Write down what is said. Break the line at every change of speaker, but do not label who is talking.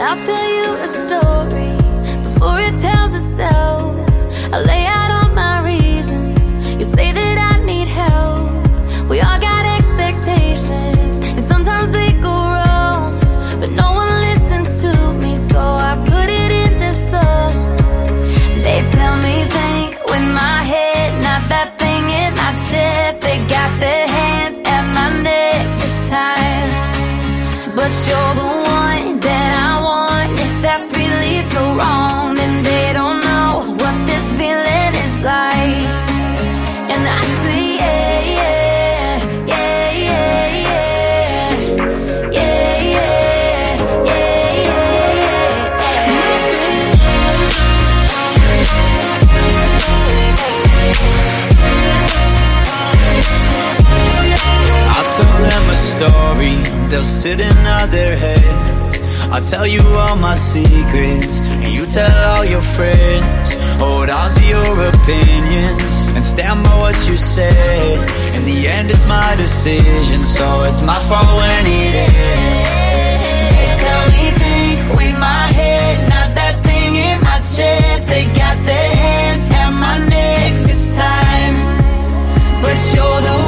I'll tell you a story before it tells itself.
Story, they'll sit and nod their heads. I'll tell you all my secrets, and you tell all your friends. Hold on to your opinions, and stand by what you said. In the end, it's my decision, so it's my fault when it ends.
They tell me think with my head, not that thing in my chest. They got their hands at my neck this time. But you're the